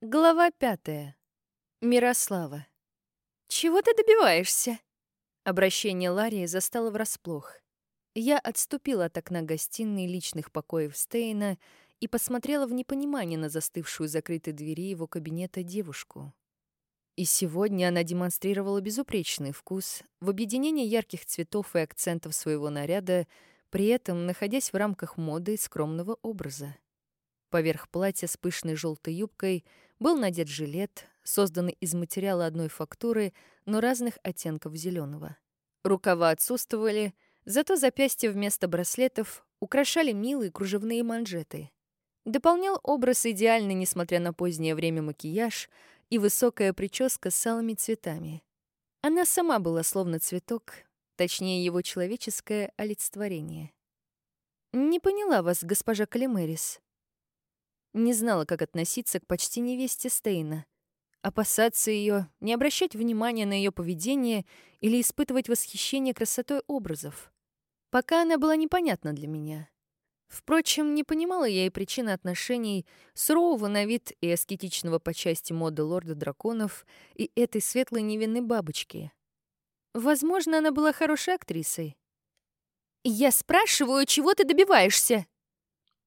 Глава пятая. Мирослава. «Чего ты добиваешься?» Обращение Ларии застало врасплох. Я отступила от окна гостиной личных покоев Стейна и посмотрела в непонимание на застывшую закрытой двери его кабинета девушку. И сегодня она демонстрировала безупречный вкус в объединении ярких цветов и акцентов своего наряда, при этом находясь в рамках моды и скромного образа. Поверх платья с пышной желтой юбкой был надет жилет, созданный из материала одной фактуры, но разных оттенков зеленого. Рукава отсутствовали, зато запястья вместо браслетов украшали милые кружевные манжеты. Дополнял образ идеальный, несмотря на позднее время макияж и высокая прическа с алыми цветами. Она сама была словно цветок, точнее его человеческое олицетворение. «Не поняла вас, госпожа Калимерис», не знала, как относиться к почти невесте Стейна. Опасаться ее, не обращать внимания на ее поведение или испытывать восхищение красотой образов. Пока она была непонятна для меня. Впрочем, не понимала я и причины отношений сурового на вид и аскетичного по части моды лорда драконов и этой светлой невинной бабочки. Возможно, она была хорошей актрисой. «Я спрашиваю, чего ты добиваешься?»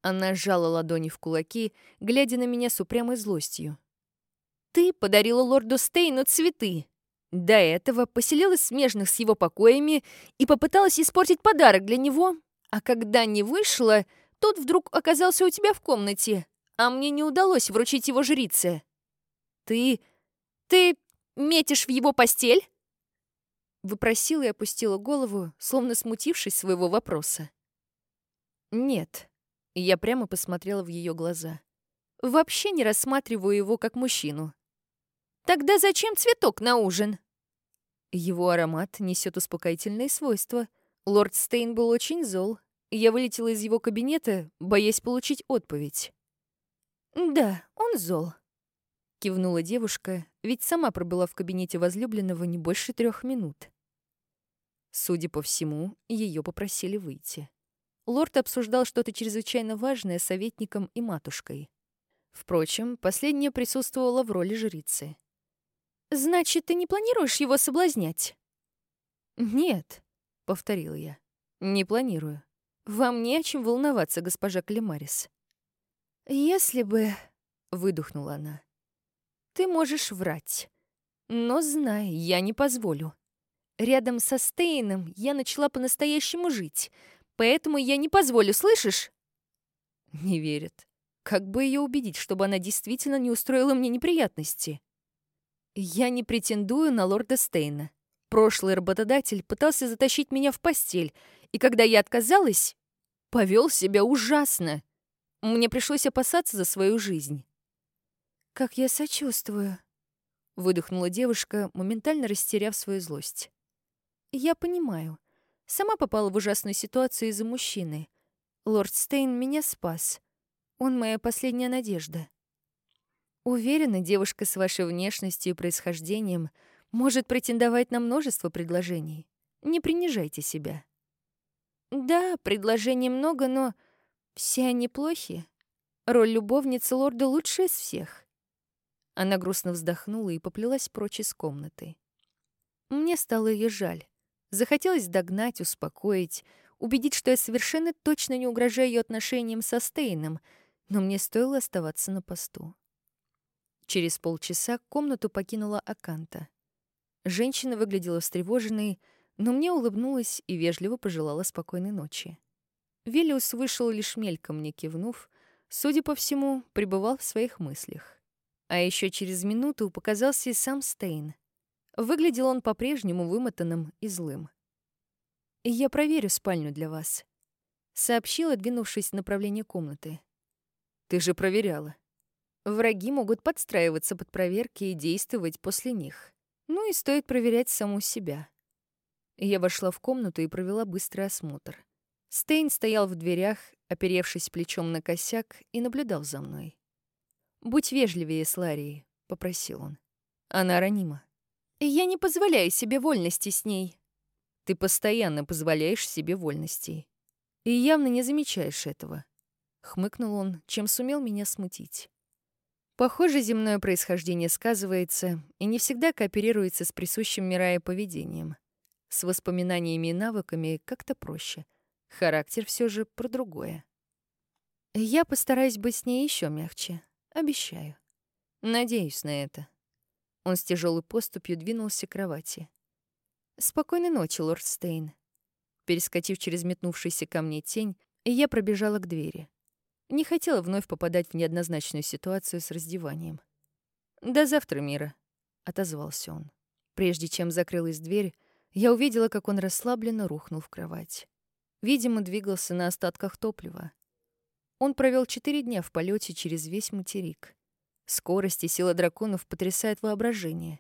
Она сжала ладони в кулаки, глядя на меня с упрямой злостью. «Ты подарила лорду Стейну цветы. До этого поселилась смежных с его покоями и попыталась испортить подарок для него. А когда не вышла, тот вдруг оказался у тебя в комнате, а мне не удалось вручить его жрице. Ты... ты метишь в его постель?» Выпросила и опустила голову, словно смутившись своего вопроса. «Нет», я прямо посмотрела в ее глаза. Вообще не рассматриваю его как мужчину. Тогда зачем цветок на ужин? Его аромат несет успокоительные свойства. Лорд Стейн был очень зол. Я вылетела из его кабинета, боясь получить отповедь. «Да, он зол», — кивнула девушка, ведь сама пробыла в кабинете возлюбленного не больше трех минут. Судя по всему, ее попросили выйти. Лорд обсуждал что-то чрезвычайно важное с советником и матушкой. Впрочем, последняя присутствовала в роли жрицы. «Значит, ты не планируешь его соблазнять?» «Нет», — повторил я, — «не планирую. Вам не о чем волноваться, госпожа Клемарис». «Если бы...» — выдохнула она. «Ты можешь врать. Но знай, я не позволю. Рядом со Стейном я начала по-настоящему жить, Поэтому я не позволю, слышишь?» Не верит. Как бы ее убедить, чтобы она действительно не устроила мне неприятности? Я не претендую на лорда Стейна. Прошлый работодатель пытался затащить меня в постель, и когда я отказалась, повел себя ужасно. Мне пришлось опасаться за свою жизнь. «Как я сочувствую», — выдохнула девушка, моментально растеряв свою злость. «Я понимаю. Сама попала в ужасную ситуацию из-за мужчины. Лорд Стейн меня спас. Он моя последняя надежда. Уверена, девушка с вашей внешностью и происхождением может претендовать на множество предложений. Не принижайте себя. Да, предложений много, но все они плохи. Роль любовницы лорда лучшая из всех. Она грустно вздохнула и поплелась прочь из комнаты. Мне стало ее жаль. Захотелось догнать, успокоить, убедить, что я совершенно точно не угрожаю ее отношениям со Стейном, но мне стоило оставаться на посту. Через полчаса комнату покинула Аканта. Женщина выглядела встревоженной, но мне улыбнулась и вежливо пожелала спокойной ночи. Велиус вышел лишь мельком мне кивнув, судя по всему, пребывал в своих мыслях. А еще через минуту показался и сам Стейн. Выглядел он по-прежнему вымотанным и злым. «Я проверю спальню для вас», — сообщила, двинувшись в направлении комнаты. «Ты же проверяла». Враги могут подстраиваться под проверки и действовать после них. Ну и стоит проверять саму себя. Я вошла в комнату и провела быстрый осмотр. Стейн стоял в дверях, оперевшись плечом на косяк, и наблюдал за мной. «Будь вежливее с Ларией», — попросил он. «Она ранима». Я не позволяю себе вольности с ней. Ты постоянно позволяешь себе вольностей. И явно не замечаешь этого. Хмыкнул он, чем сумел меня смутить. Похоже, земное происхождение сказывается и не всегда кооперируется с присущим Мирае поведением. С воспоминаниями и навыками как-то проще. Характер все же про другое. Я постараюсь быть с ней еще мягче. Обещаю. Надеюсь на это. Он с тяжелой поступью двинулся к кровати. «Спокойной ночи, лорд Стейн». Перескочив через метнувшийся ко мне тень, я пробежала к двери. Не хотела вновь попадать в неоднозначную ситуацию с раздеванием. «До завтра, Мира», — отозвался он. Прежде чем закрылась дверь, я увидела, как он расслабленно рухнул в кровать. Видимо, двигался на остатках топлива. Он провел четыре дня в полете через весь материк. Скорость и сила драконов потрясает воображение,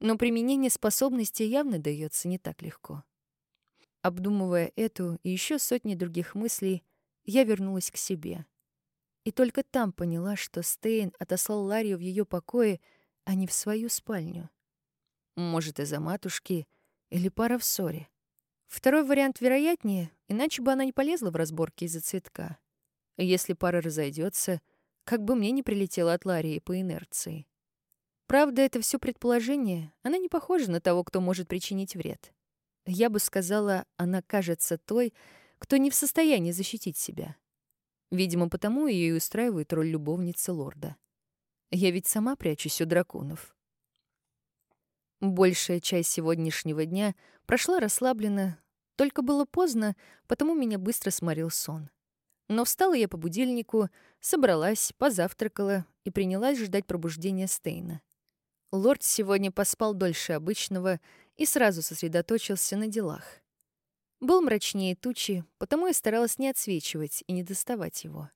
но применение способностей явно дается не так легко. Обдумывая эту и еще сотни других мыслей, я вернулась к себе — и только там поняла, что Стейн отослал Ларию в ее покое, а не в свою спальню. Может, из-за матушки или пара в ссоре. Второй вариант вероятнее, иначе бы она не полезла в разборки из-за цветка. Если пара разойдется, как бы мне не прилетело от Ларии по инерции. Правда, это все предположение. Она не похожа на того, кто может причинить вред. Я бы сказала, она кажется той, кто не в состоянии защитить себя. Видимо, потому ее и устраивает роль любовницы лорда. Я ведь сама прячусь у драконов. Большая часть сегодняшнего дня прошла расслабленно, только было поздно, потому меня быстро сморил сон. Но встала я по будильнику, собралась, позавтракала и принялась ждать пробуждения Стейна. Лорд сегодня поспал дольше обычного и сразу сосредоточился на делах. Был мрачнее тучи, потому я старалась не отсвечивать и не доставать его.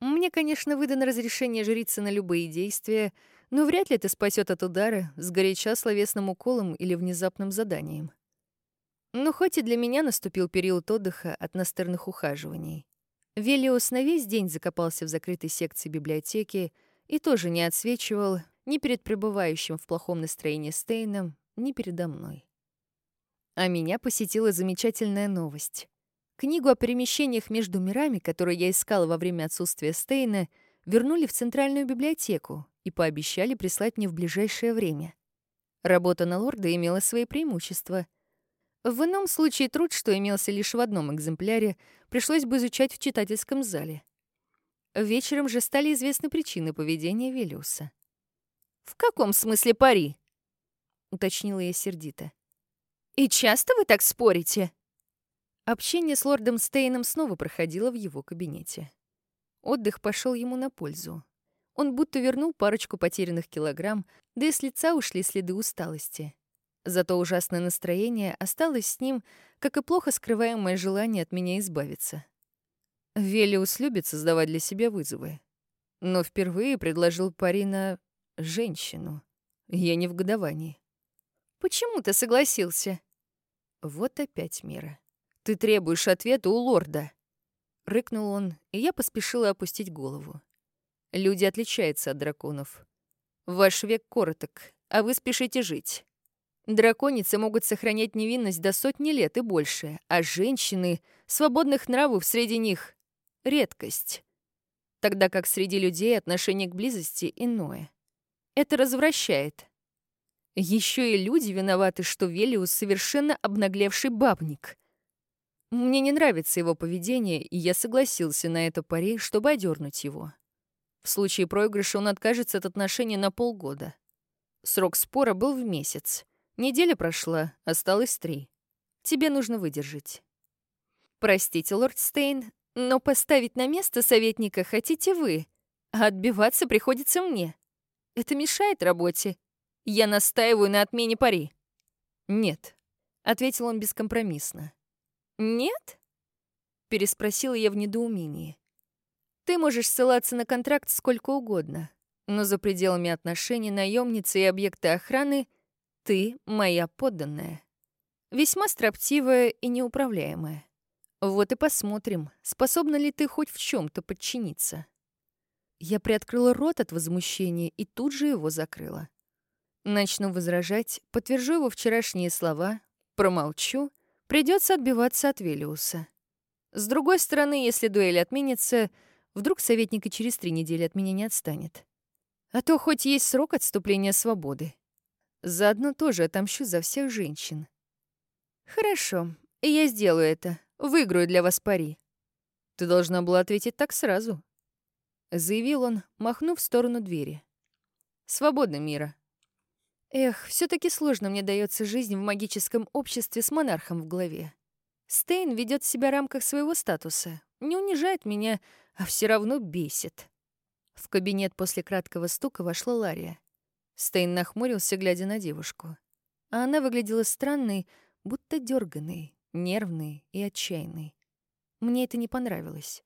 Мне, конечно, выдано разрешение жриться на любые действия, но вряд ли это спасет от удара, сгоряча словесным уколом или внезапным заданием. Но хоть и для меня наступил период отдыха от настырных ухаживаний. Велиос на весь день закопался в закрытой секции библиотеки и тоже не отсвечивал ни перед пребывающим в плохом настроении Стейном, ни передо мной. А меня посетила замечательная новость. Книгу о перемещениях между мирами, которую я искала во время отсутствия Стейна, вернули в Центральную библиотеку и пообещали прислать мне в ближайшее время. Работа на лорда имела свои преимущества. В ином случае труд, что имелся лишь в одном экземпляре, пришлось бы изучать в читательском зале. Вечером же стали известны причины поведения Велиуса. «В каком смысле пари?» — уточнила я сердито. «И часто вы так спорите?» Общение с лордом Стейном снова проходило в его кабинете. Отдых пошел ему на пользу. Он будто вернул парочку потерянных килограмм, да и с лица ушли следы усталости. Зато ужасное настроение осталось с ним, как и плохо скрываемое желание от меня избавиться. Велиус любит создавать для себя вызовы. Но впервые предложил пари на женщину. Я не в годовании. «Почему ты согласился?» Вот опять Мира. «Ты требуешь ответа у лорда!» Рыкнул он, и я поспешила опустить голову. Люди отличаются от драконов. Ваш век короток, а вы спешите жить. Драконицы могут сохранять невинность до сотни лет и больше, а женщины, свободных нравов среди них — редкость. Тогда как среди людей отношение к близости иное. Это развращает. Еще и люди виноваты, что Велиус совершенно обнаглевший бабник. Мне не нравится его поведение, и я согласился на это пари, чтобы одернуть его. В случае проигрыша он откажется от отношений на полгода. Срок спора был в месяц. Неделя прошла, осталось три. Тебе нужно выдержать. Простите, лорд Стейн, но поставить на место советника хотите вы, а отбиваться приходится мне. Это мешает работе я настаиваю на отмене пари». «Нет», — ответил он бескомпромиссно. «Нет?» — переспросила я в недоумении. «Ты можешь ссылаться на контракт сколько угодно, но за пределами отношений наемницы и объекта охраны ты моя подданная. Весьма строптивая и неуправляемая. Вот и посмотрим, способна ли ты хоть в чем то подчиниться». Я приоткрыла рот от возмущения и тут же его закрыла. Начну возражать, подтвержу его вчерашние слова, промолчу, придется отбиваться от Велиуса. С другой стороны, если дуэль отменится, вдруг советник и через три недели от меня не отстанет. А то хоть есть срок отступления свободы. Заодно тоже отомщу за всех женщин. Хорошо, я сделаю это. Выиграю для вас пари. Ты должна была ответить так сразу. Заявил он, махнув в сторону двери. Свободно, Мира. Эх, все таки сложно мне дается жизнь в магическом обществе с монархом в голове. Стейн ведет себя в рамках своего статуса, не унижает меня, а все равно бесит. В кабинет после краткого стука вошла Лария. Стейн нахмурился, глядя на девушку. А она выглядела странной, будто дерганной, нервной и отчаянной. Мне это не понравилось.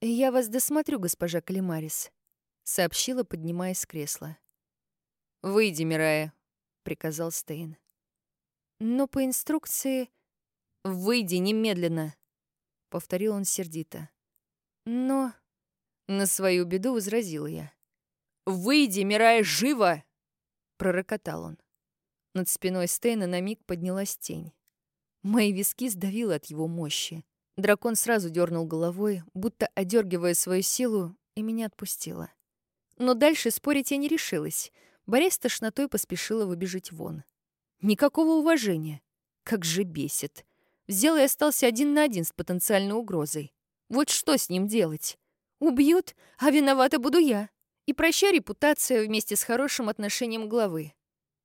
«Я вас досмотрю, госпожа Калимарис», — сообщила, поднимаясь с кресла. «Выйди, Мирая», — приказал Стейн. «Но по инструкции...» «Выйди немедленно», — повторил он сердито. «Но...» — на свою беду возразил я. «Выйди, Мирая, живо!» — пророкотал он. Над спиной Стейна на миг поднялась тень. Мои виски сдавило от его мощи. Дракон сразу дернул головой, будто одергивая свою силу, и меня отпустило. Но дальше спорить я не решилась — Борис тошнотой поспешила выбежать вон. Никакого уважения. Как же бесит. Взял и остался один на один с потенциальной угрозой. Вот что с ним делать? Убьют, а виновата буду я. И прощай репутация вместе с хорошим отношением главы.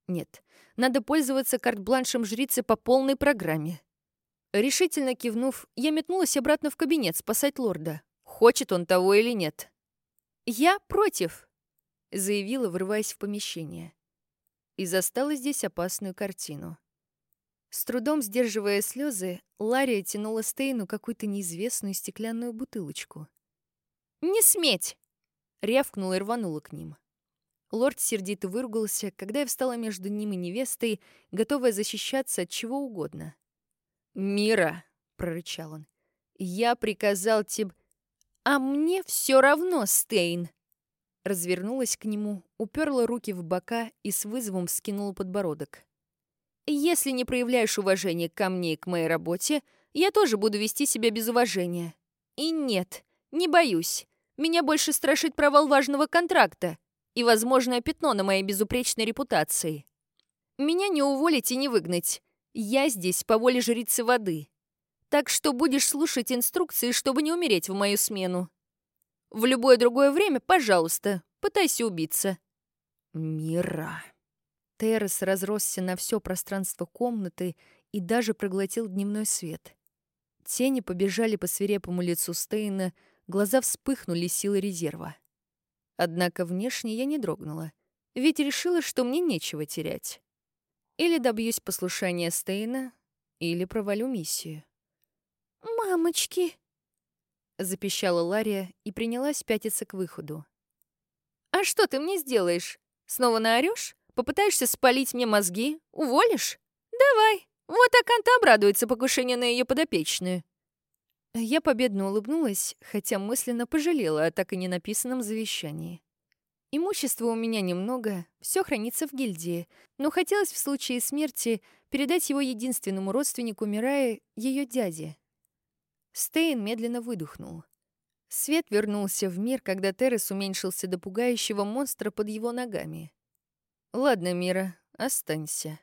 Нет, надо пользоваться карт-бланшем жрицы по полной программе. Решительно кивнув, я метнулась обратно в кабинет спасать лорда. Хочет он того или нет. Я против заявила, врываясь в помещение. И застала здесь опасную картину. С трудом сдерживая слезы, Лария тянула Стейну какую-то неизвестную стеклянную бутылочку. «Не сметь!» — рявкнула и рванула к ним. Лорд сердито выругался, когда я встала между ним и невестой, готовая защищаться от чего угодно. «Мира!» — прорычал он. «Я приказал тебе...» «А мне все равно, Стейн!» развернулась к нему, уперла руки в бока и с вызовом скинула подбородок. «Если не проявляешь уважения ко мне и к моей работе, я тоже буду вести себя без уважения. И нет, не боюсь. Меня больше страшит провал важного контракта и возможное пятно на моей безупречной репутации. Меня не уволить и не выгнать. Я здесь по воле жрицы воды. Так что будешь слушать инструкции, чтобы не умереть в мою смену. В любое другое время, пожалуйста, пытайся убиться». «Мира». Террас разросся на все пространство комнаты и даже проглотил дневной свет. Тени побежали по свирепому лицу Стейна, глаза вспыхнули силой резерва. Однако внешне я не дрогнула, ведь решила, что мне нечего терять. Или добьюсь послушания Стейна, или провалю миссию. «Мамочки!» запищала Лария и принялась пятиться к выходу. «А что ты мне сделаешь? Снова наорёшь? Попытаешься спалить мне мозги? Уволишь? Давай! Вот Аканта обрадуется покушению на ее подопечную». Я победно улыбнулась, хотя мысленно пожалела о так и не написанном завещании. Имущества у меня немного, все хранится в гильдии, но хотелось в случае смерти передать его единственному родственнику Мирае, ее дяде, Стейн медленно выдохнул. Свет вернулся в мир, когда Террес уменьшился до пугающего монстра под его ногами. «Ладно, Мира, останься.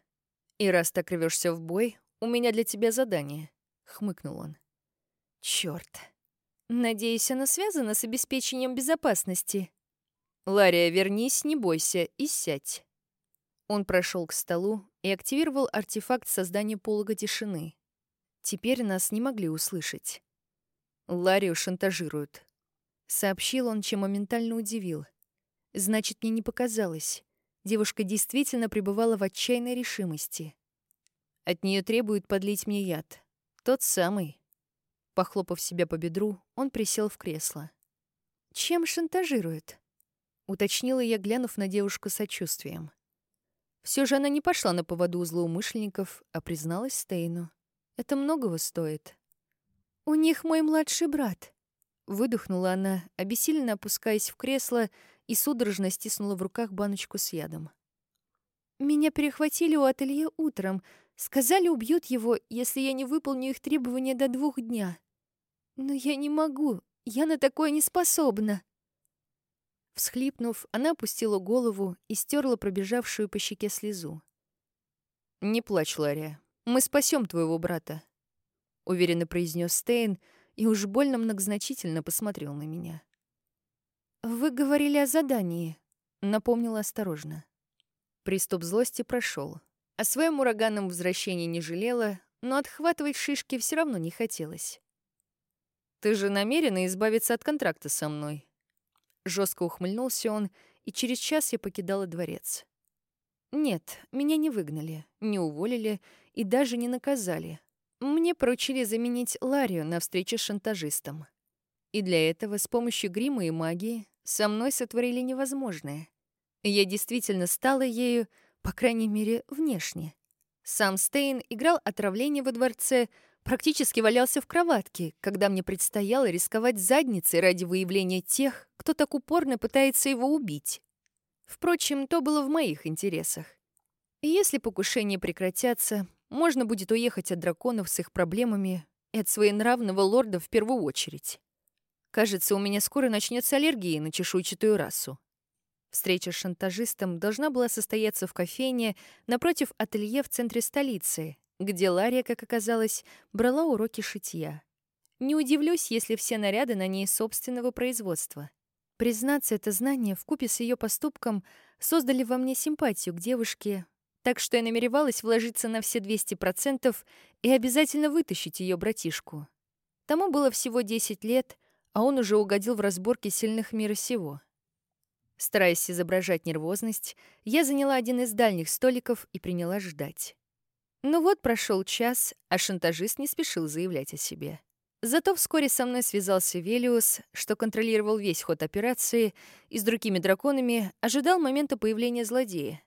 И раз так рвешься в бой, у меня для тебя задание», — хмыкнул он. «Чёрт. Надеюсь, оно связано с обеспечением безопасности». «Лария, вернись, не бойся и сядь». Он прошел к столу и активировал артефакт создания полога тишины. Теперь нас не могли услышать. Ларию шантажируют. Сообщил он, чем моментально удивил. Значит, мне не показалось. Девушка действительно пребывала в отчаянной решимости. От нее требуют подлить мне яд. Тот самый. Похлопав себя по бедру, он присел в кресло. «Чем шантажируют?» — уточнила я, глянув на девушку сочувствием. Все же она не пошла на поводу у злоумышленников, а призналась Стейну. Это многого стоит. У них мой младший брат. Выдохнула она, обессиленно опускаясь в кресло и судорожно стиснула в руках баночку с ядом. Меня перехватили у ателье утром. Сказали, убьют его, если я не выполню их требования до двух дня. Но я не могу. Я на такое не способна. Всхлипнув, она опустила голову и стерла пробежавшую по щеке слезу. «Не плачь, Лария. Мы спасем твоего брата», — уверенно произнес Стейн и уж больно многозначительно посмотрел на меня. «Вы говорили о задании», — напомнила осторожно. Приступ злости прошел. О своем ураганном возвращении не жалела, но отхватывать шишки все равно не хотелось. «Ты же намерена избавиться от контракта со мной?» Жестко ухмыльнулся он, и через час я покидала дворец. Нет, меня не выгнали, не уволили и даже не наказали. Мне поручили заменить Ларию на встрече с шантажистом. И для этого с помощью грима и магии со мной сотворили невозможное. Я действительно стала ею, по крайней мере, внешне. Сам Стейн играл отравление во дворце, практически валялся в кроватке, когда мне предстояло рисковать задницей ради выявления тех, кто так упорно пытается его убить. Впрочем, то было в моих интересах. И если покушения прекратятся, можно будет уехать от драконов с их проблемами и от своенравного лорда в первую очередь. Кажется, у меня скоро начнется аллергия на чешуйчатую расу. Встреча с шантажистом должна была состояться в кофейне напротив ателье в центре столицы, где Лария, как оказалось, брала уроки шитья. Не удивлюсь, если все наряды на ней собственного производства. Признаться, это знание вкупе с ее поступком создали во мне симпатию к девушке, так что я намеревалась вложиться на все 200% и обязательно вытащить ее братишку. Тому было всего 10 лет, а он уже угодил в разборки сильных мира сего. Стараясь изображать нервозность, я заняла один из дальних столиков и приняла ждать. Ну вот прошел час, а шантажист не спешил заявлять о себе. Зато вскоре со мной связался Велиус, что контролировал весь ход операции и с другими драконами ожидал момента появления злодея.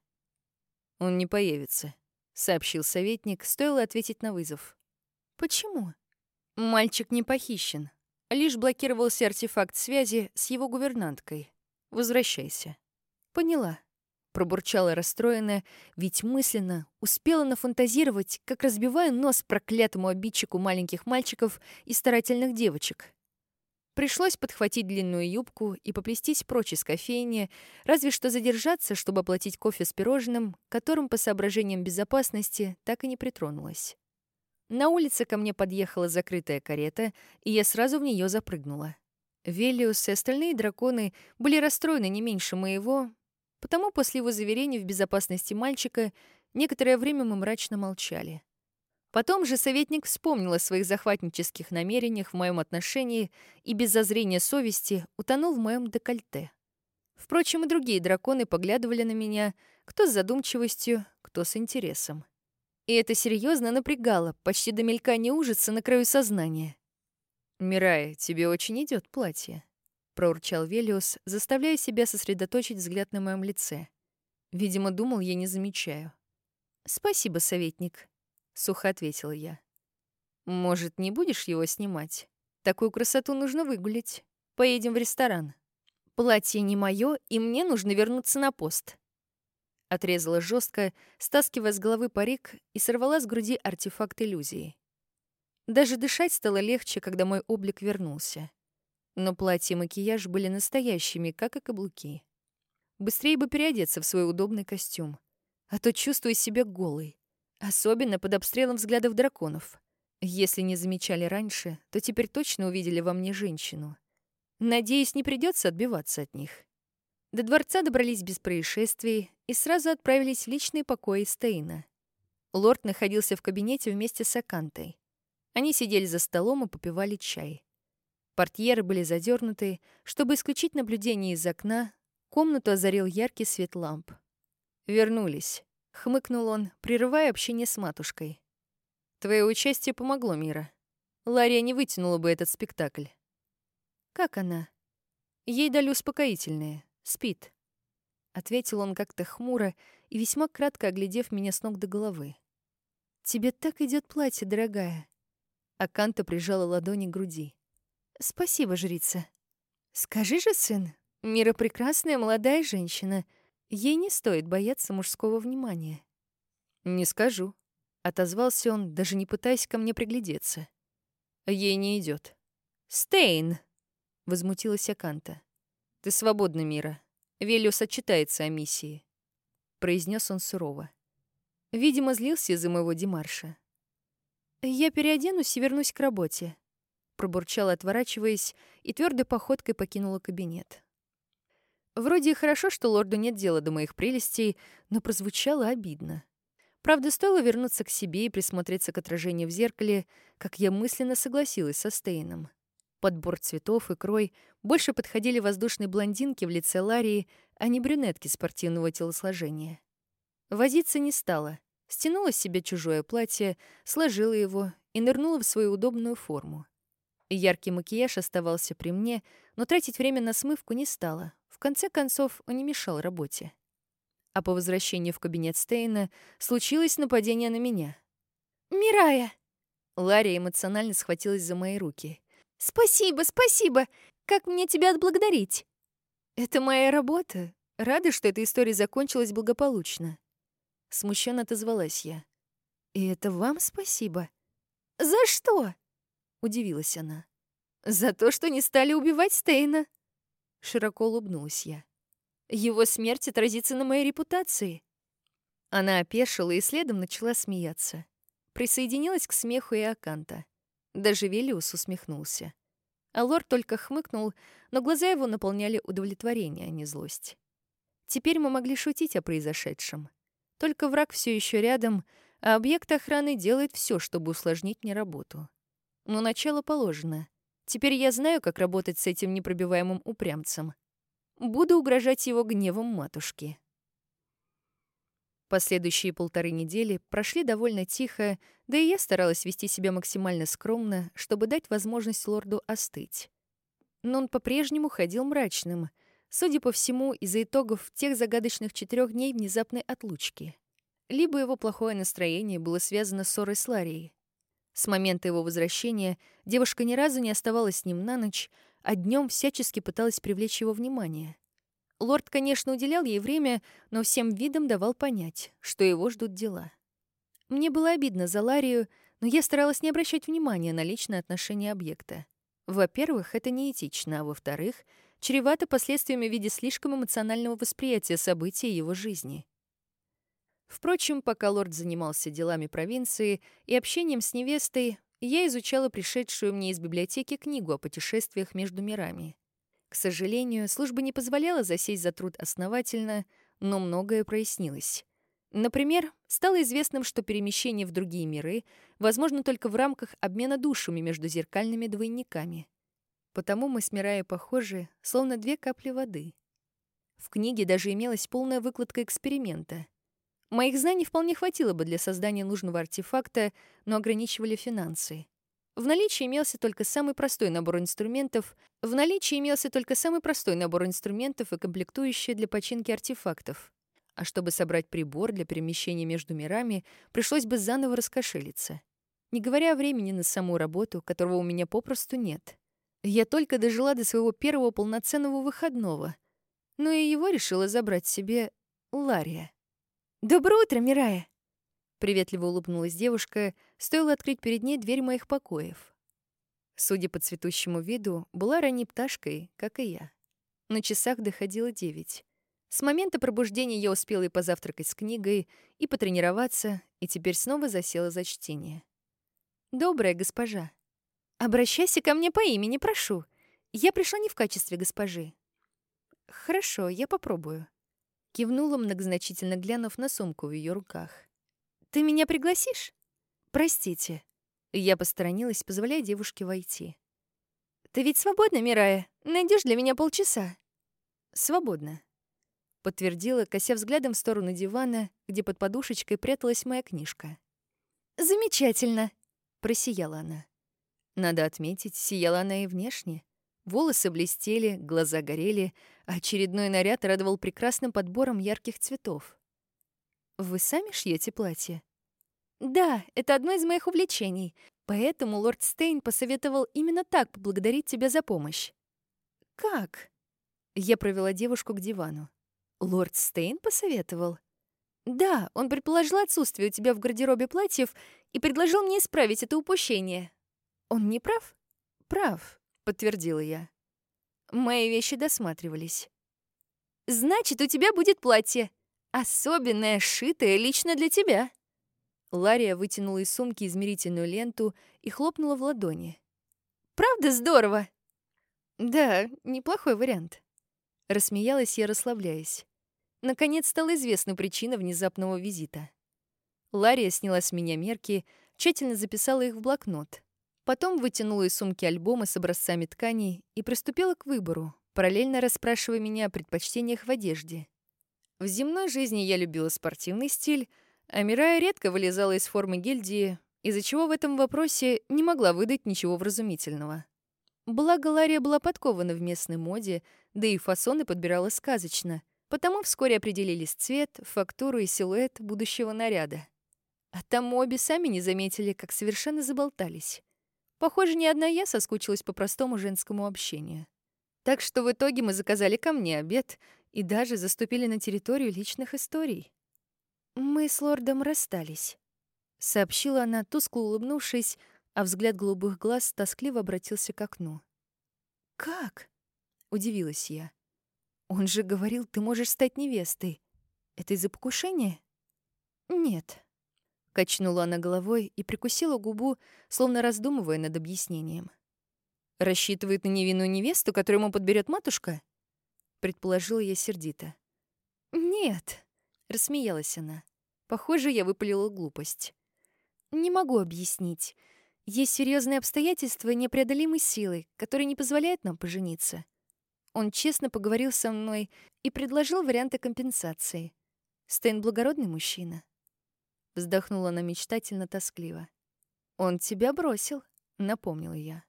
«Он не появится», — сообщил советник, стоило ответить на вызов. «Почему?» «Мальчик не похищен. Лишь блокировался артефакт связи с его гувернанткой. Возвращайся». «Поняла», — пробурчала расстроенная, ведь мысленно успела нафантазировать, как разбиваю нос проклятому обидчику маленьких мальчиков и старательных девочек. Пришлось подхватить длинную юбку и поплестись прочь из кофейни, разве что задержаться, чтобы оплатить кофе с пирожным, которым по соображениям безопасности так и не притронулась. На улице ко мне подъехала закрытая карета, и я сразу в нее запрыгнула. Велиус и остальные драконы были расстроены не меньше моего, потому после его заверений в безопасности мальчика некоторое время мы мрачно молчали. Потом же советник вспомнил о своих захватнических намерениях в моем отношении и без зазрения совести утонул в моем декольте. Впрочем, и другие драконы поглядывали на меня, кто с задумчивостью, кто с интересом. И это серьезно напрягало, почти до мелькания ужаса на краю сознания. «Мирая, тебе очень идет платье», — проурчал Велиус, заставляя себя сосредоточить взгляд на моем лице. Видимо, думал, я не замечаю. «Спасибо, советник», сухо ответила я. Может, не будешь его снимать? Такую красоту нужно выгулить. Поедем в ресторан. Платье не мое, и мне нужно вернуться на пост. Отрезала жестко, стаскивая с головы парик и сорвала с груди артефакт иллюзии. Даже дышать стало легче, когда мой облик вернулся. Но платье и макияж были настоящими, как и каблуки. Быстрее бы переодеться в свой удобный костюм. А то чувствую себя голой. Особенно под обстрелом взглядов драконов. Если не замечали раньше, то теперь точно увидели во мне женщину. Надеюсь, не придется отбиваться от них. До дворца добрались без происшествий и сразу отправились в личные покои Стейна. Лорд находился в кабинете вместе с Акантой. Они сидели за столом и попивали чай. Портьеры были задернуты, чтобы исключить наблюдение из окна, комнату озарил яркий свет ламп. Вернулись. — хмыкнул он, прерывая общение с матушкой. «Твое участие помогло, Мира. Лария не вытянула бы этот спектакль». «Как она?» «Ей дали успокоительные. Спит», — ответил он как-то хмуро и весьма кратко оглядев меня с ног до головы. «Тебе так идет платье, дорогая». Аканта прижала ладони к груди. «Спасибо, жрица». «Скажи же, сын, Мира прекрасная молодая женщина», Ей не стоит бояться мужского внимания. «Не скажу», — отозвался он, даже не пытаясь ко мне приглядеться. «Ей не идет. «Стейн!» — возмутилась Аканта. «Ты свободна, Мира. Велиус отчитается о миссии», — произнес он сурово. Видимо, злился из-за моего демарша. «Я переоденусь и вернусь к работе», — пробурчала, отворачиваясь, и твердой походкой покинула кабинет. Вроде и хорошо, что лорду нет дела до моих прелестей, но прозвучало обидно. Правда, стоило вернуться к себе и присмотреться к отражению в зеркале, как я мысленно согласилась со Стейном. Подбор цветов и крой больше подходили воздушной блондинке в лице Ларии, а не брюнетке спортивного телосложения. Возиться не стала. Стянула с себя чужое платье, сложила его и нырнула в свою удобную форму. Яркий макияж оставался при мне, но тратить время на смывку не стала. В конце концов, он не мешал работе. А по возвращению в кабинет Стейна случилось нападение на меня. «Мирая!» Лария эмоционально схватилась за мои руки. «Спасибо, спасибо! Как мне тебя отблагодарить?» «Это моя работа. Рада, что эта история закончилась благополучно». Смущенно отозвалась я. «И это вам спасибо?» «За что?» — удивилась она. «За то, что не стали убивать Стейна». Широко улыбнулась я. «Его смерть отразится на моей репутации». Она опешила и следом начала смеяться. Присоединилась к смеху и Аканта. Даже Велиус усмехнулся. А лорд только хмыкнул, но глаза его наполняли удовлетворение, а не злость. Теперь мы могли шутить о произошедшем. Только враг все еще рядом, а объект охраны делает все, чтобы усложнить мне работу. Но начало положено. Теперь я знаю, как работать с этим непробиваемым упрямцем. Буду угрожать его гневом матушки. Последующие полторы недели прошли довольно тихо, да и я старалась вести себя максимально скромно, чтобы дать возможность лорду остыть. Но он по-прежнему ходил мрачным, Судя по всему, из-за итогов тех загадочных четырех дней внезапной отлучки. Либо его плохое настроение было связано с ссорой с Ларией. С момента его возвращения девушка ни разу не оставалась с ним на ночь, а днем всячески пыталась привлечь его внимание. Лорд, конечно, уделял ей время, но всем видом давал понять, что его ждут дела. Мне было обидно за Ларию, но я старалась не обращать внимания на личное отношение объекта. Во-первых, это неэтично, а во-вторых — чревато последствиями в виде слишком эмоционального восприятия событий его жизни. Впрочем, пока лорд занимался делами провинции и общением с невестой, я изучала пришедшую мне из библиотеки книгу о путешествиях между мирами. К сожалению, служба не позволяла засесть за труд основательно, но многое прояснилось. Например, стало известным, что перемещение в другие миры возможно только в рамках обмена душами между зеркальными двойниками — Потому мы с Мирай похожи, словно две капли воды. В книге даже имелась полная выкладка эксперимента. Моих знаний вполне хватило бы для создания нужного артефакта, но ограничивали финансы. В наличии имелся только самый простой набор инструментов, в наличии имелся только самый простой набор инструментов и комплектующие для починки артефактов. А чтобы собрать прибор для перемещения между мирами, пришлось бы заново раскошелиться. Не говоря о времени на саму работу, которого у меня попросту нет. Я только дожила до своего первого полноценного выходного, но и его решила забрать себе Лария. «Доброе утро, Мирая!» Приветливо улыбнулась девушка, стоило открыть перед ней дверь моих покоев. Судя по цветущему виду, была ранней пташкой, как и я. На часах доходило девять. С момента пробуждения я успела и позавтракать с книгой, и потренироваться, и теперь снова засела за чтение. «Добрая госпожа», «Обращайся ко мне по имени, прошу. Я пришла не в качестве госпожи». «Хорошо, я попробую», — кивнула, многозначительно глянув на сумку в ее руках. «Ты меня пригласишь?» «Простите». Я посторонилась, позволяя девушке войти. «Ты ведь свободна, Мирая? Найдешь для меня полчаса?» «Свободно», — подтвердила, кося взглядом в сторону дивана, где под подушечкой пряталась моя книжка. «Замечательно», — просияла она. Надо отметить, сияла она и внешне. Волосы блестели, глаза горели, а очередной наряд радовал прекрасным подбором ярких цветов. «Вы сами шьете платье?» «Да, это одно из моих увлечений, поэтому лорд Стейн посоветовал именно так поблагодарить тебя за помощь». «Как?» Я провела девушку к дивану. «Лорд Стейн посоветовал?» «Да, он предположил отсутствие у тебя в гардеробе платьев и предложил мне исправить это упущение». Он не прав? Прав, подтвердила я. Мои вещи досматривались. «Значит, у тебя будет платье. Особенное, сшитое лично для тебя». Лария вытянула из сумки измерительную ленту и хлопнула в ладони. «Правда здорово?» «Да, неплохой вариант». Рассмеялась я, расслабляясь. Наконец стала известна причина внезапного визита. Лария сняла с меня мерки, тщательно записала их в блокнот. Потом вытянула из сумки альбомы с образцами тканей и приступила к выбору, параллельно расспрашивая меня о предпочтениях в одежде. В земной жизни я любила спортивный стиль, а Мирая редко вылезала из формы гильдии, из-за чего в этом вопросе не могла выдать ничего вразумительного. Благо, Лария была подкована в местной моде, да и фасоны подбирала сказочно, потому вскоре определились цвет, фактуру и силуэт будущего наряда. А там обе сами не заметили, как совершенно заболтались. Похоже, ни одна я соскучилась по простому женскому общению. Так что в итоге мы заказали ко мне обед и даже заступили на территорию личных историй. «Мы с лордом расстались», — сообщила она, тускло улыбнувшись, а взгляд голубых глаз тоскливо обратился к окну. «Как?» — удивилась я. «Он же говорил, ты можешь стать невестой. Это из-за покушения?» «Нет», Качнула она головой и прикусила губу, словно раздумывая над объяснением. «Рассчитывает на невинную невесту, которую ему подберет матушка?» Предположила я сердито. «Нет», — рассмеялась она. Похоже, я выпалила глупость. «Не могу объяснить. Есть серьезные обстоятельства непреодолимой силы, которые не позволяют нам пожениться. Он честно поговорил со мной и предложил варианты компенсации. Стэн благородный мужчина. Вздохнула она мечтательно-тоскливо. «Он тебя бросил», — напомнила я.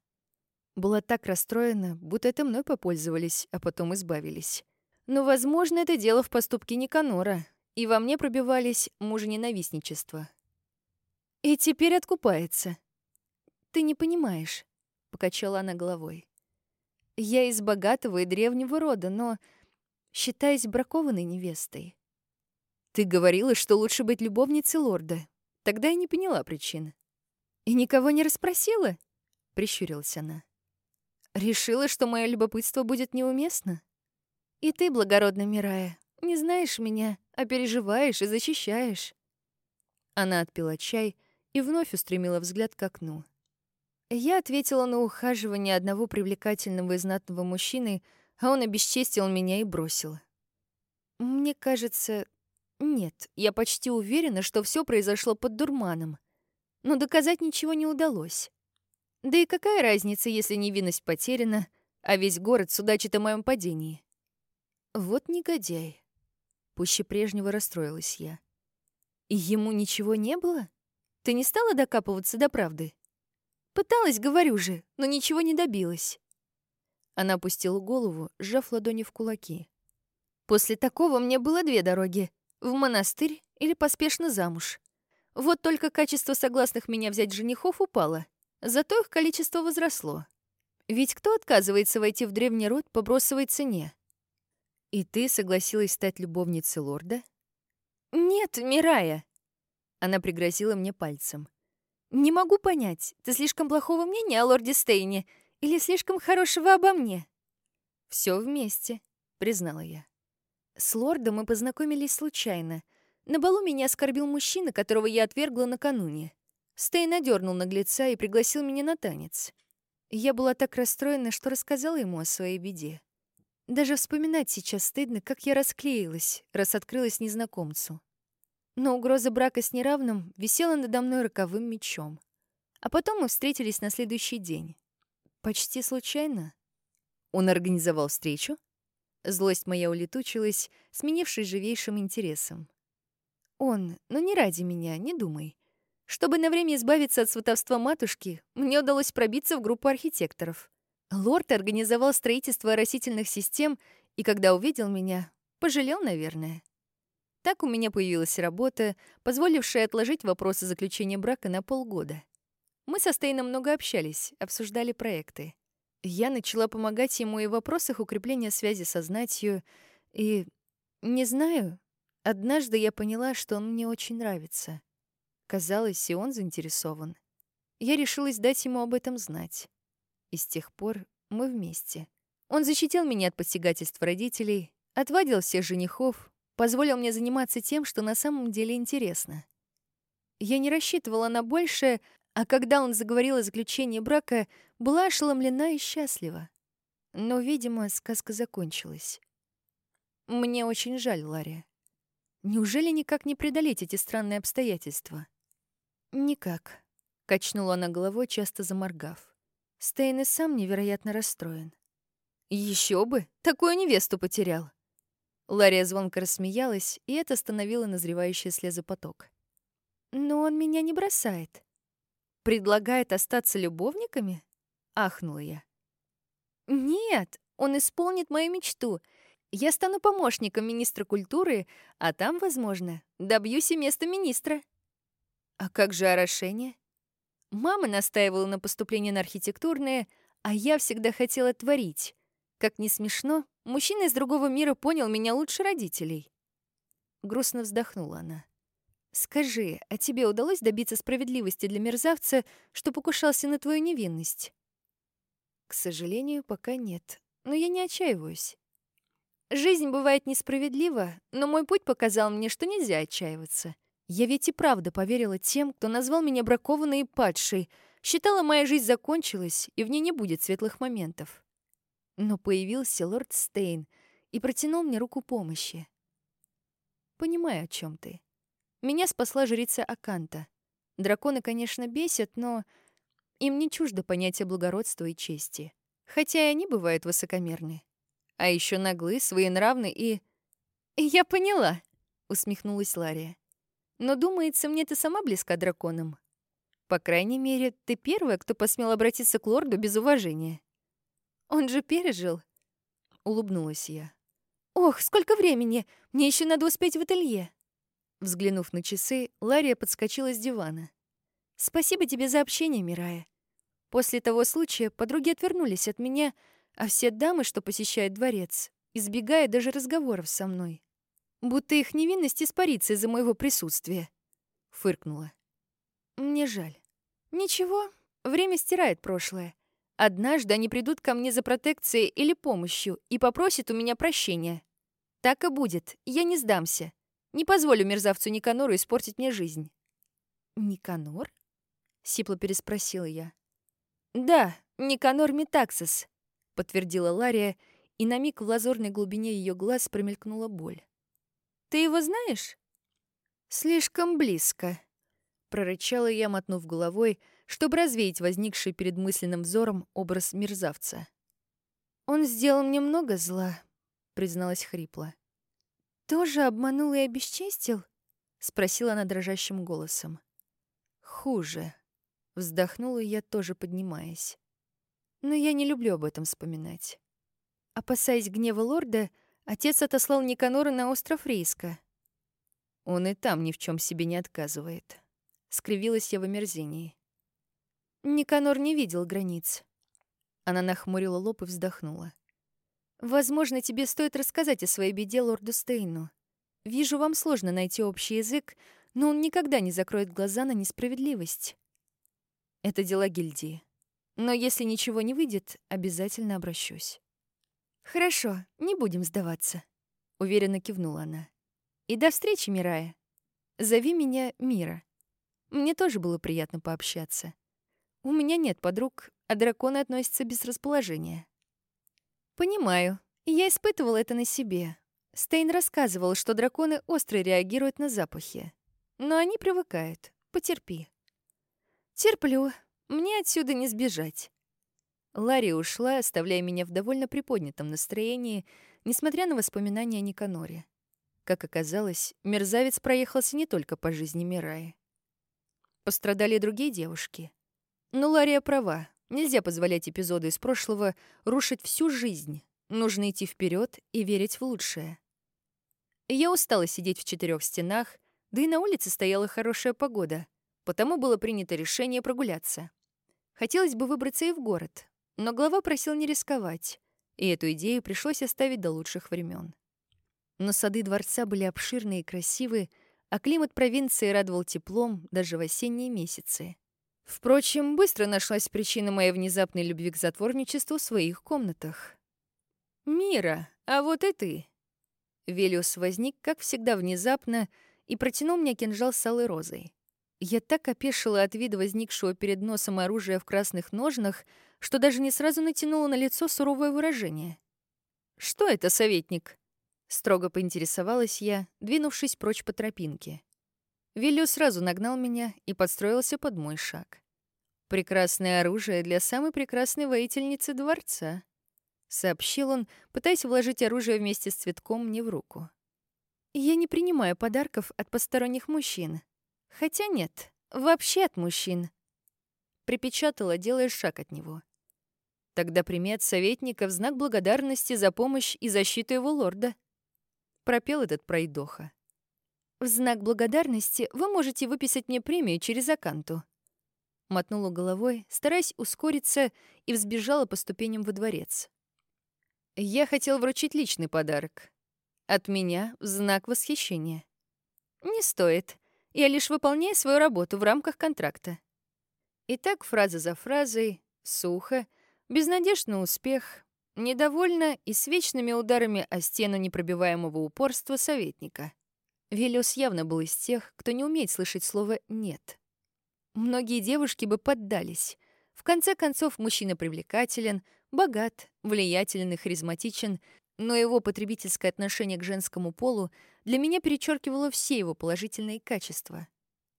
Была так расстроена, будто это мной попользовались, а потом избавились. Но, возможно, это дело в поступке Никанора, и во мне пробивались мужененавистничество. И теперь откупается. «Ты не понимаешь», — покачала она головой. «Я из богатого и древнего рода, но считаюсь бракованной невестой. Ты говорила, что лучше быть любовницей лорда. Тогда я не поняла причин. И никого не расспросила? Прищурилась она. Решила, что мое любопытство будет неуместно? И ты, благородная Мирая, не знаешь меня, а переживаешь и защищаешь. Она отпила чай и вновь устремила взгляд к окну. Я ответила на ухаживание одного привлекательного и знатного мужчины, а он обесчестил меня и бросил. Мне кажется, нет, я почти уверена, что все произошло под дурманом. Но доказать ничего не удалось. Да и какая разница, если невинность потеряна, а весь город судачит о моем падении? Вот негодяй. Пуще прежнего расстроилась я. И ему ничего не было? Ты не стала докапываться до правды? Пыталась, говорю же, но ничего не добилась. Она опустила голову, сжав ладони в кулаки. После такого мне было две дороги в монастырь или поспешно замуж. Вот только качество согласных меня взять женихов упало, зато их количество возросло. Ведь кто отказывается войти в древний род по бросовой цене? И ты согласилась стать любовницей лорда? Нет, Мирая. Она пригрозила мне пальцем. Не могу понять, ты слишком плохого мнения о лорде Стейне или слишком хорошего обо мне? Все вместе, признала я. С лордом мы познакомились случайно. На балу меня оскорбил мужчина, которого я отвергла накануне. Стейн одернул наглеца и пригласил меня на танец. Я была так расстроена, что рассказала ему о своей беде. Даже вспоминать сейчас стыдно, как я расклеилась, раз открылась незнакомцу. Но угроза брака с неравным висела надо мной роковым мечом. А потом мы встретились на следующий день. Почти случайно. Он организовал встречу? Злость моя улетучилась, сменившись живейшим интересом. Он, но не ради меня, не думай. Чтобы на время избавиться от сватовства матушки, мне удалось пробиться в группу архитекторов. Лорд организовал строительство растительных систем, и когда увидел меня, пожалел, наверное. Так у меня появилась работа, позволившая отложить вопросы заключения брака на полгода. Мы со Стейном много общались, обсуждали проекты. Я начала помогать ему и в вопросах укрепления связи со знатью, и... не знаю, однажды я поняла, что он мне очень нравится. Казалось, и он заинтересован. Я решилась дать ему об этом знать. И с тех пор мы вместе. Он защитил меня от посягательств родителей, отвадил всех женихов, позволил мне заниматься тем, что на самом деле интересно. Я не рассчитывала на большее, а когда он заговорил о заключении брака, была ошеломлена и счастлива. Но, видимо, сказка закончилась. Мне очень жаль, Ларри. Неужели никак не преодолеть эти странные обстоятельства? Никак. Качнула она головой, часто заморгав. Стейн и сам невероятно расстроен. Еще бы, такую невесту потерял. Лария звонко рассмеялась, и это остановило назревающий слезопоток. «Но он меня не бросает. Предлагает остаться любовниками?» — ахнула я. «Нет, он исполнит мою мечту. Я стану помощником министра культуры, а там, возможно, добьюсь и места министра». «А как же орошение?» Мама настаивала на поступлении на архитектурное, а я всегда хотела творить. Как ни смешно, мужчина из другого мира понял меня лучше родителей. Грустно вздохнула она. «Скажи, а тебе удалось добиться справедливости для мерзавца, что покушался на твою невинность?» «К сожалению, пока нет. Но я не отчаиваюсь. Жизнь бывает несправедлива, но мой путь показал мне, что нельзя отчаиваться. Я ведь и правда поверила тем, кто назвал меня бракованной и падшей, считала, моя жизнь закончилась, и в ней не будет светлых моментов. Но появился лорд Стейн и протянул мне руку помощи. Понимаю, о чем ты. Меня спасла жрица Аканта. Драконы, конечно, бесят, но им не чуждо понятие благородства и чести. Хотя и они бывают высокомерны. А еще наглы, своенравны и... «Я поняла», — усмехнулась Лария. «Но, думается, мне ты сама близка драконам. По крайней мере, ты первая, кто посмел обратиться к лорду без уважения». Он же пережил. Улыбнулась я. Ох, сколько времени! Мне еще надо успеть в ателье. Взглянув на часы, Лария подскочила с дивана. Спасибо тебе за общение, Мирая. После того случая подруги отвернулись от меня, а все дамы, что посещают дворец, избегая даже разговоров со мной. Будто их невинность испарится из-за моего присутствия. Фыркнула. Мне жаль. Ничего, время стирает прошлое. Однажды они придут ко мне за протекцией или помощью и попросят у меня прощения. Так и будет, я не сдамся. Не позволю мерзавцу Никанору испортить мне жизнь». «Никанор?» — сипло переспросила я. «Да, Никанор Метаксис», — подтвердила Лария, и на миг в лазурной глубине ее глаз промелькнула боль. «Ты его знаешь?» «Слишком близко», — прорычала я, мотнув головой, чтобы развеять возникший перед мысленным взором образ мерзавца. «Он сделал мне много зла», — призналась хрипло. «Тоже обманул и обесчестил?» — спросила она дрожащим голосом. «Хуже», — вздохнула я, тоже поднимаясь. «Но я не люблю об этом вспоминать». Опасаясь гнева лорда, отец отослал Никанора на остров Рейска. Он и там ни в чем себе не отказывает. Скривилась я в омерзении. Никанор не видел границ. Она нахмурила лоб и вздохнула. «Возможно, тебе стоит рассказать о своей беде лорду Стейну. Вижу, вам сложно найти общий язык, но он никогда не закроет глаза на несправедливость. Это дела гильдии. Но если ничего не выйдет, обязательно обращусь». «Хорошо, не будем сдаваться», — уверенно кивнула она. «И до встречи, Мирая. Зови меня Мира. Мне тоже было приятно пообщаться». У меня нет подруг, а драконы относятся без расположения. Понимаю. Я испытывала это на себе. Стейн рассказывал, что драконы остро реагируют на запахи. Но они привыкают. Потерпи. Терплю. Мне отсюда не сбежать. Ларри ушла, оставляя меня в довольно приподнятом настроении, несмотря на воспоминания о Никаноре. Как оказалось, мерзавец проехался не только по жизни Мираи. Пострадали другие девушки. Но Лария права. Нельзя позволять эпизоды из прошлого рушить всю жизнь. Нужно идти вперед и верить в лучшее. Я устала сидеть в четырех стенах, да и на улице стояла хорошая погода, потому было принято решение прогуляться. Хотелось бы выбраться и в город, но глава просил не рисковать, и эту идею пришлось оставить до лучших времен. Но сады дворца были обширные и красивые, а климат провинции радовал теплом даже в осенние месяцы. Впрочем, быстро нашлась причина моей внезапной любви к затворничеству в своих комнатах. «Мира, а вот и ты». Велиус возник, как всегда, внезапно и протянул мне кинжал с алой розой. Я так опешила от вида возникшего перед носом оружия в красных ножнах, что даже не сразу натянула на лицо суровое выражение. «Что это, советник?» — строго поинтересовалась я, двинувшись прочь по тропинке. Вилю сразу нагнал меня и подстроился под мой шаг. «Прекрасное оружие для самой прекрасной воительницы дворца», — сообщил он, пытаясь вложить оружие вместе с цветком мне в руку. «Я не принимаю подарков от посторонних мужчин», Хотя нет, вообще от мужчин. Припечатала, делая шаг от него. Тогда прими от советника в знак благодарности за помощь и защиту его лорда. Пропел этот пройдоха. В знак благодарности вы можете выписать мне премию через Аканту. Мотнула головой, стараясь ускориться, и взбежала по ступеням во дворец. Я хотел вручить личный подарок. От меня в знак восхищения. Не стоит. Я лишь выполняю свою работу в рамках контракта. И так фраза за фразой, сухо, без надежд на успех, недовольно и с вечными ударами о стену непробиваемого упорства советника. Велиус явно был из тех, кто не умеет слышать слово «нет». Многие девушки бы поддались. В конце концов, мужчина привлекателен, богат, влиятелен и харизматичен, но его потребительское отношение к женскому полу для меня перечеркивало все его положительные качества.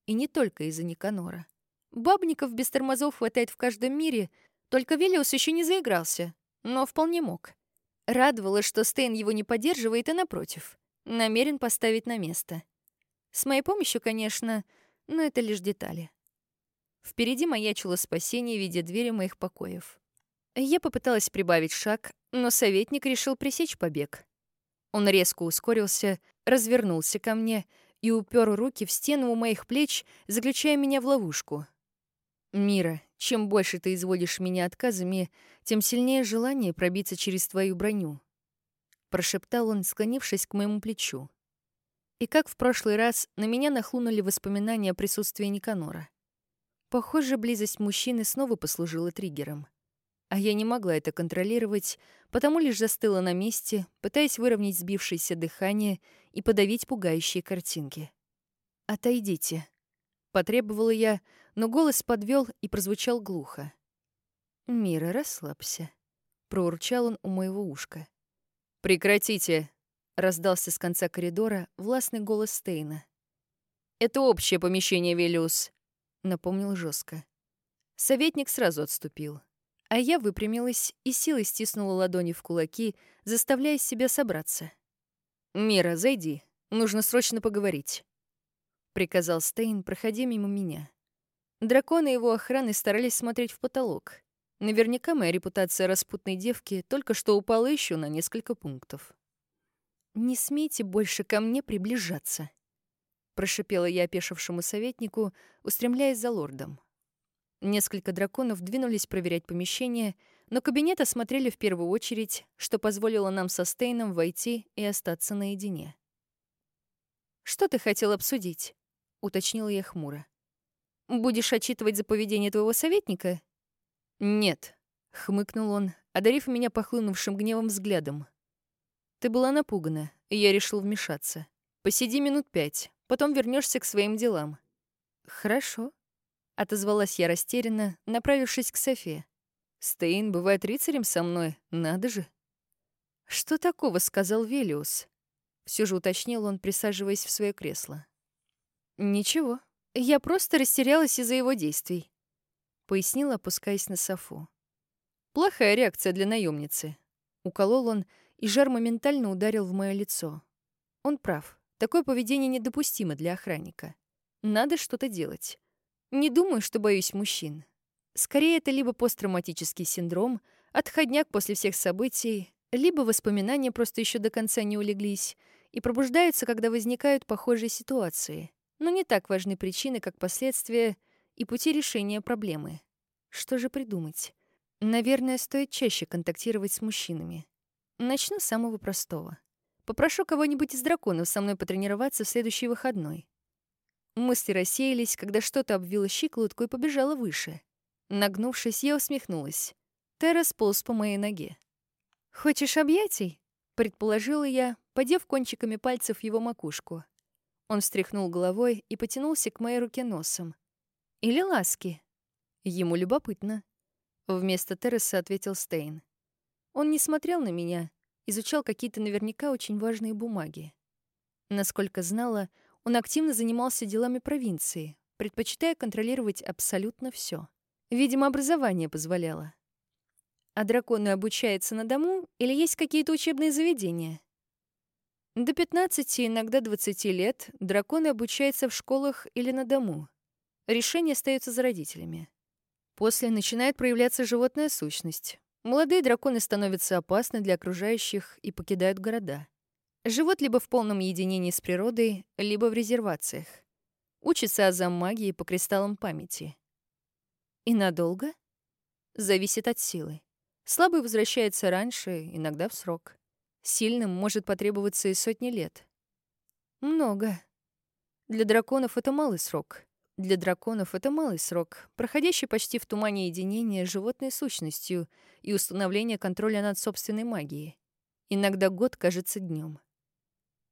И не только из-за Никанора. Бабников без тормозов хватает в каждом мире, только Велиус еще не заигрался, но вполне мог. Радовало, что Стейн его не поддерживает и, напротив, намерен поставить на место. С моей помощью, конечно, но это лишь детали. Впереди маячило спасение в виде двери моих покоев. Я попыталась прибавить шаг, но советник решил пресечь побег. Он резко ускорился, развернулся ко мне и упер руки в стену у моих плеч, заключая меня в ловушку. «Мира, чем больше ты изводишь меня отказами, тем сильнее желание пробиться через твою броню», — прошептал он, склонившись к моему плечу. И как в прошлый раз, на меня нахлунули воспоминания о присутствии Никанора. Похоже, близость мужчины снова послужила триггером а я не могла это контролировать, потому лишь застыла на месте, пытаясь выровнять сбившееся дыхание и подавить пугающие картинки. «Отойдите», — потребовала я, но голос подвел и прозвучал глухо. «Мира, расслабься», — проурчал он у моего ушка. «Прекратите», — раздался с конца коридора властный голос Стейна. «Это общее помещение, Велиус», — напомнил жестко. Советник сразу отступил. А я выпрямилась и силой стиснула ладони в кулаки, заставляя себя собраться. «Мира, зайди. Нужно срочно поговорить», — приказал Стейн, проходя мимо меня. Драконы его охраны старались смотреть в потолок. Наверняка моя репутация распутной девки только что упала еще на несколько пунктов. «Не смейте больше ко мне приближаться», — прошипела я опешившему советнику, устремляясь за лордом. Несколько драконов двинулись проверять помещение, но кабинет осмотрели в первую очередь, что позволило нам со Стейном войти и остаться наедине. «Что ты хотел обсудить?» — уточнила я хмуро. «Будешь отчитывать за поведение твоего советника?» «Нет», — хмыкнул он, одарив меня похлынувшим гневом взглядом. «Ты была напугана, и я решил вмешаться. Посиди минут пять, потом вернешься к своим делам». «Хорошо», Отозвалась я растерянно, направившись к Софе. «Стейн бывает рыцарем со мной, надо же». «Что такого?» — сказал Велиус. Все же уточнил он, присаживаясь в свое кресло. «Ничего, я просто растерялась из-за его действий», — пояснила, опускаясь на Софу. «Плохая реакция для наемницы. Уколол он, и жар моментально ударил в мое лицо. Он прав. Такое поведение недопустимо для охранника. Надо что-то делать. Не думаю, что боюсь мужчин. Скорее, это либо посттравматический синдром, отходняк после всех событий, либо воспоминания просто еще до конца не улеглись и пробуждаются, когда возникают похожие ситуации. Но не так важны причины, как последствия и пути решения проблемы. Что же придумать? Наверное, стоит чаще контактировать с мужчинами. Начну с самого простого. Попрошу кого-нибудь из драконов со мной потренироваться в следующий выходной. Мысли рассеялись, когда что-то обвило щиколотку и побежало выше. Нагнувшись, я усмехнулась. Терра сполз по моей ноге. «Хочешь объятий?» — предположила я, подев кончиками пальцев его макушку. Он встряхнул головой и потянулся к моей руке носом. «Или ласки?» Ему любопытно. Вместо Терреса ответил Стейн. Он не смотрел на меня, изучал какие-то наверняка очень важные бумаги. Насколько знала, он активно занимался делами провинции, предпочитая контролировать абсолютно все. Видимо, образование позволяло. А драконы обучаются на дому или есть какие-то учебные заведения? До 15, иногда 20 лет драконы обучаются в школах или на дому. Решение остается за родителями. После начинает проявляться животная сущность. Молодые драконы становятся опасны для окружающих и покидают города. Живут либо в полном единении с природой, либо в резервациях. Учатся азам магии по кристаллам памяти. И надолго? Зависит от силы. Слабый возвращается раньше, иногда в срок. Сильным может потребоваться и сотни лет. Много. Для драконов это малый срок. Для драконов это малый срок, проходящий почти в тумане единения с животной сущностью и установления контроля над собственной магией. Иногда год кажется днем.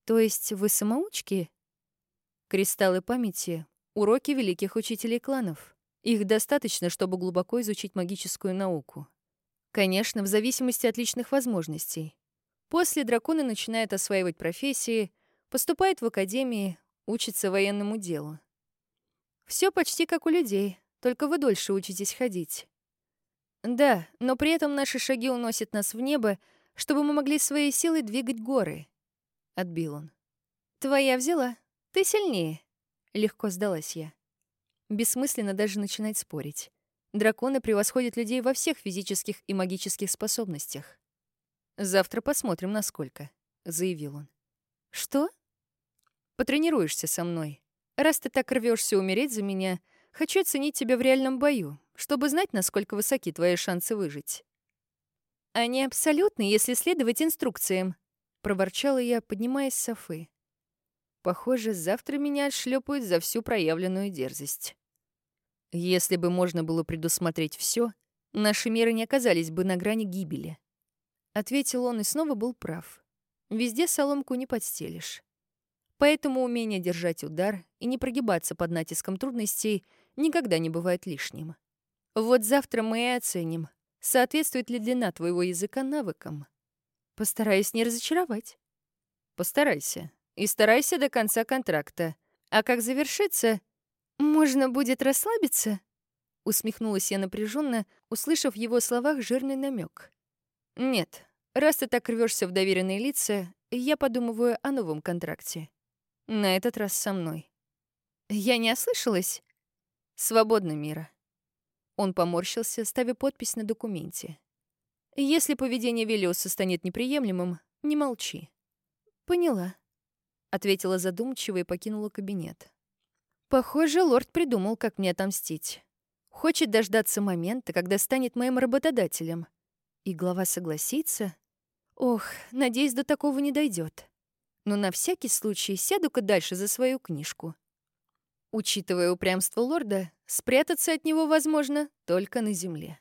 То есть вы самоучки? Кристаллы памяти — уроки великих учителей кланов. Их достаточно, чтобы глубоко изучить магическую науку. Конечно, в зависимости от личных возможностей. После драконы начинают осваивать профессии, поступают в академии, учатся военному делу. Все почти как у людей, только вы дольше учитесь ходить. Да, но при этом наши шаги уносят нас в небо, чтобы мы могли своей силой двигать горы. Отбил он. Твоя взяла. Ты сильнее. Легко сдалась я. Бессмысленно даже начинать спорить. Драконы превосходят людей во всех физических и магических способностях. «Завтра посмотрим, насколько», — заявил он. «Что?» «Потренируешься со мной. Раз ты так рвешься умереть за меня, хочу оценить тебя в реальном бою, чтобы знать, насколько высоки твои шансы выжить». «Они абсолютны, если следовать инструкциям», — проворчала я, поднимаясь с софы. «Похоже, завтра меня отшлепают за всю проявленную дерзость». Если бы можно было предусмотреть все, наши меры не оказались бы на грани гибели. Ответил он и снова был прав. Везде соломку не подстелишь. Поэтому умение держать удар и не прогибаться под натиском трудностей никогда не бывает лишним. Вот завтра мы и оценим, соответствует ли длина твоего языка навыкам. Постараюсь не разочаровать. Постарайся. И старайся до конца контракта. А как завершится, «Можно будет расслабиться?» Усмехнулась я напряженно, услышав в его словах жирный намек. «Нет, раз ты так рвешься в доверенные лица, я подумываю о новом контракте. На этот раз со мной». «Я не ослышалась?» «Свободно, Мира». Он поморщился, ставя подпись на документе. «Если поведение Велиуса станет неприемлемым, не молчи». «Поняла», — ответила задумчиво и покинула кабинет. Похоже, лорд придумал, как мне отомстить. Хочет дождаться момента, когда станет моим работодателем. И глава согласится? Ох, надеюсь, до такого не дойдет. Но на всякий случай сяду-ка дальше за свою книжку. Учитывая упрямство лорда, спрятаться от него возможно только на земле.